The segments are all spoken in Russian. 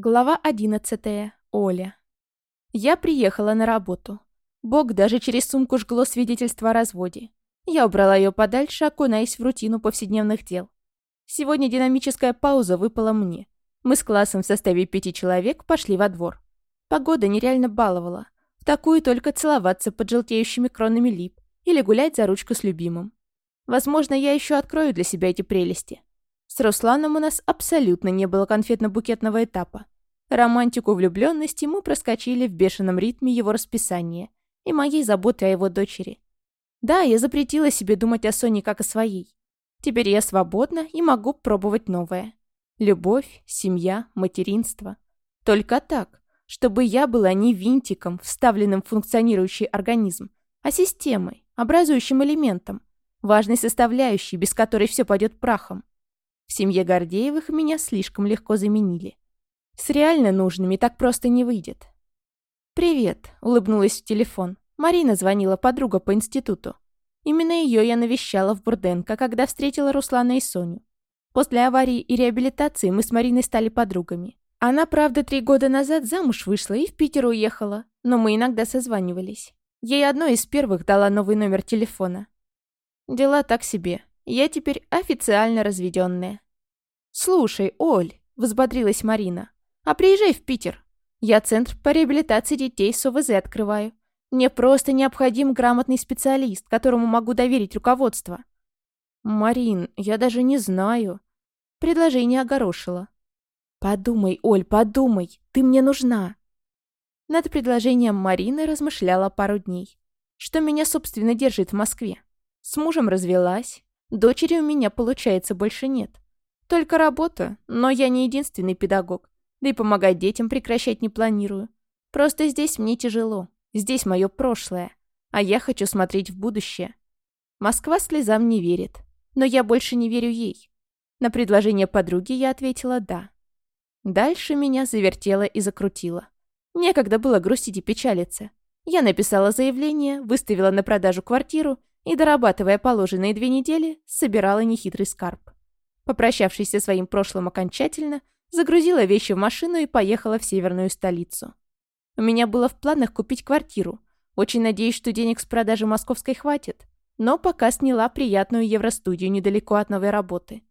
Глава 11. Оля. Я приехала на работу. Бог даже через сумку жгло свидетельство о разводе. Я убрала ее подальше, окунаясь в рутину повседневных дел. Сегодня динамическая пауза выпала мне. Мы с классом в составе пяти человек пошли во двор. Погода нереально баловала. В такую только целоваться под желтеющими кронами лип или гулять за ручку с любимым. Возможно, я еще открою для себя эти прелести. С Русланом у нас абсолютно не было конфетно-букетного этапа. Романтику влюбленности мы проскочили в бешеном ритме его расписания и моей заботы о его дочери. Да, я запретила себе думать о Соне как о своей. Теперь я свободна и могу пробовать новое. Любовь, семья, материнство. Только так, чтобы я была не винтиком, вставленным в функционирующий организм, а системой, образующим элементом, важной составляющей, без которой все пойдет прахом. В семье Гордеевых меня слишком легко заменили. С реально нужными так просто не выйдет. «Привет», — улыбнулась в телефон. Марина звонила, подруга по институту. Именно ее я навещала в Бурденко, когда встретила Руслана и Соню. После аварии и реабилитации мы с Мариной стали подругами. Она, правда, три года назад замуж вышла и в Питер уехала, но мы иногда созванивались. Ей одной из первых дала новый номер телефона. Дела так себе. Я теперь официально разведенная. «Слушай, Оль», — взбодрилась Марина, — «а приезжай в Питер. Я центр по реабилитации детей с ОВЗ открываю. Мне просто необходим грамотный специалист, которому могу доверить руководство». «Марин, я даже не знаю». Предложение огорошило. «Подумай, Оль, подумай, ты мне нужна». Над предложением Марины размышляла пару дней. Что меня, собственно, держит в Москве? С мужем развелась, Дочери у меня, получается, больше нет. Только работа, но я не единственный педагог. Да и помогать детям прекращать не планирую. Просто здесь мне тяжело. Здесь мое прошлое. А я хочу смотреть в будущее. Москва слезам не верит. Но я больше не верю ей. На предложение подруги я ответила «да». Дальше меня завертело и закрутило. Некогда было грустить и печалиться. Я написала заявление, выставила на продажу квартиру и, дорабатывая положенные две недели, собирала нехитрый скарб. Попрощавшись со своим прошлым окончательно, загрузила вещи в машину и поехала в северную столицу. У меня было в планах купить квартиру. Очень надеюсь, что денег с продажи московской хватит. Но пока сняла приятную евростудию недалеко от новой работы.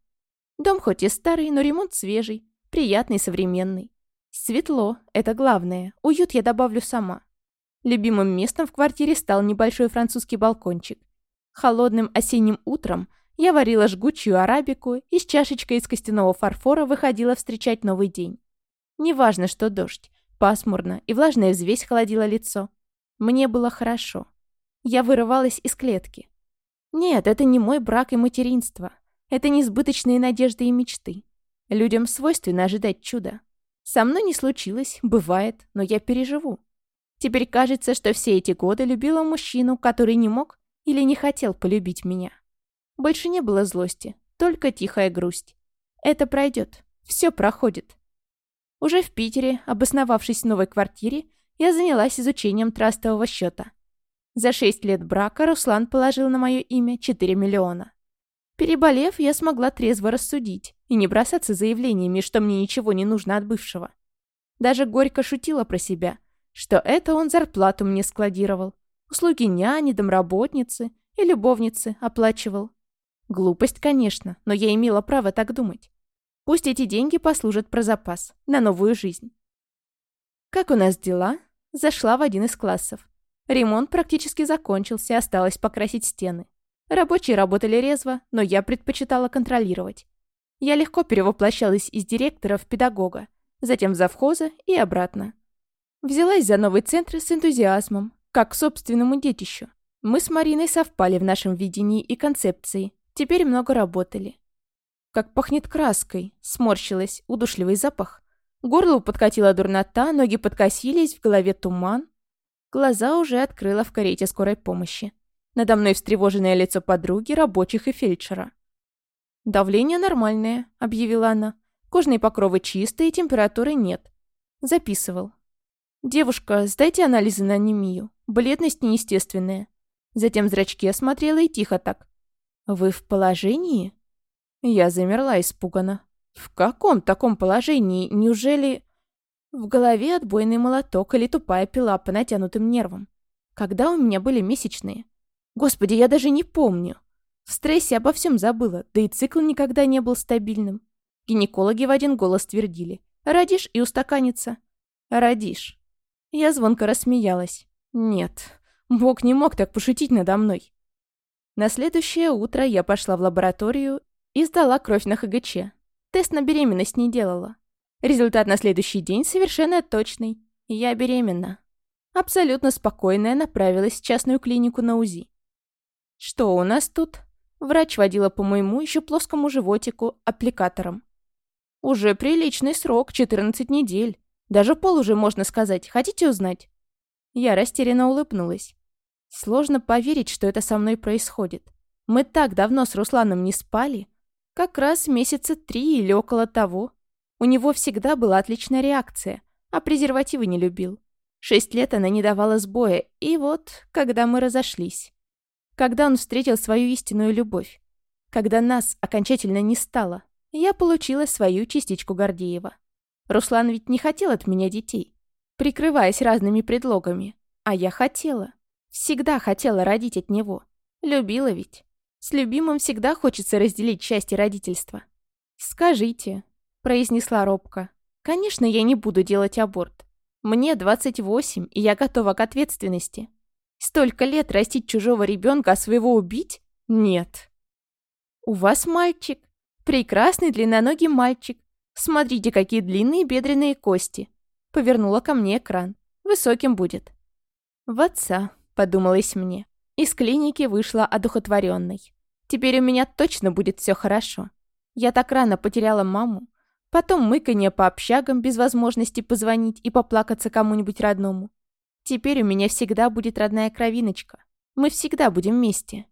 Дом хоть и старый, но ремонт свежий, приятный, современный. Светло, это главное. Уют я добавлю сама. Любимым местом в квартире стал небольшой французский балкончик. Холодным осенним утром я варила жгучую арабику и с чашечкой из костяного фарфора выходила встречать новый день. Неважно, что дождь, пасмурно и влажная взвесь холодила лицо. Мне было хорошо. Я вырывалась из клетки. Нет, это не мой брак и материнство. Это несбыточные надежды и мечты. Людям свойственно ожидать чуда. Со мной не случилось, бывает, но я переживу. Теперь кажется, что все эти годы любила мужчину, который не мог или не хотел полюбить меня. Больше не было злости, только тихая грусть. Это пройдет, все проходит. Уже в Питере, обосновавшись в новой квартире, я занялась изучением трастового счета. За шесть лет брака Руслан положил на мое имя 4 миллиона. Переболев, я смогла трезво рассудить и не бросаться заявлениями, что мне ничего не нужно от бывшего. Даже горько шутила про себя, что это он зарплату мне складировал, Услуги няни, домработницы и любовницы оплачивал. Глупость, конечно, но я имела право так думать. Пусть эти деньги послужат про запас, на новую жизнь. «Как у нас дела?» Зашла в один из классов. Ремонт практически закончился, осталось покрасить стены. Рабочие работали резво, но я предпочитала контролировать. Я легко перевоплощалась из директора в педагога, затем в завхоза и обратно. Взялась за новый центр с энтузиазмом, как к собственному детищу. Мы с Мариной совпали в нашем видении и концепции. Теперь много работали. Как пахнет краской, сморщилась, удушливый запах. Горло подкатила дурнота, ноги подкосились, в голове туман. Глаза уже открыла в карете скорой помощи. Надо мной встревоженное лицо подруги, рабочих и фельдшера. «Давление нормальное», — объявила она. «Кожные покровы чистые, температуры нет». Записывал. «Девушка, сдайте анализы на анемию. Бледность неестественная». Затем зрачки осмотрела и тихо так. «Вы в положении?» Я замерла испуганно. «В каком таком положении? Неужели...» В голове отбойный молоток или тупая пила по натянутым нервам. Когда у меня были месячные? Господи, я даже не помню. В стрессе обо всем забыла, да и цикл никогда не был стабильным. Гинекологи в один голос твердили. «Родишь и устаканится». «Родишь». Я звонко рассмеялась. «Нет, Бог не мог так пошутить надо мной». На следующее утро я пошла в лабораторию и сдала кровь на ХГЧ. Тест на беременность не делала. Результат на следующий день совершенно точный. Я беременна. Абсолютно спокойная направилась в частную клинику на УЗИ. Что у нас тут? Врач водила по моему еще плоскому животику аппликатором. Уже приличный срок, 14 недель. Даже пол уже можно сказать. Хотите узнать? Я растерянно улыбнулась. Сложно поверить, что это со мной происходит. Мы так давно с Русланом не спали. Как раз месяца три или около того. У него всегда была отличная реакция, а презервативы не любил. Шесть лет она не давала сбоя, и вот, когда мы разошлись. Когда он встретил свою истинную любовь. Когда нас окончательно не стало, я получила свою частичку Гордеева. Руслан ведь не хотел от меня детей, прикрываясь разными предлогами. А я хотела. Всегда хотела родить от него. Любила ведь. С любимым всегда хочется разделить счастье родительства. «Скажите», — произнесла робко. «Конечно, я не буду делать аборт. Мне 28, и я готова к ответственности. Столько лет растить чужого ребенка, а своего убить? Нет». «У вас мальчик. Прекрасный длинноногий мальчик. Смотрите, какие длинные бедренные кости». Повернула ко мне экран. «Высоким будет». «В отца», — подумалось мне. Из клиники вышла одухотворенной. Теперь у меня точно будет все хорошо. Я так рано потеряла маму. Потом мыканье по общагам без возможности позвонить и поплакаться кому-нибудь родному. Теперь у меня всегда будет родная кровиночка. Мы всегда будем вместе.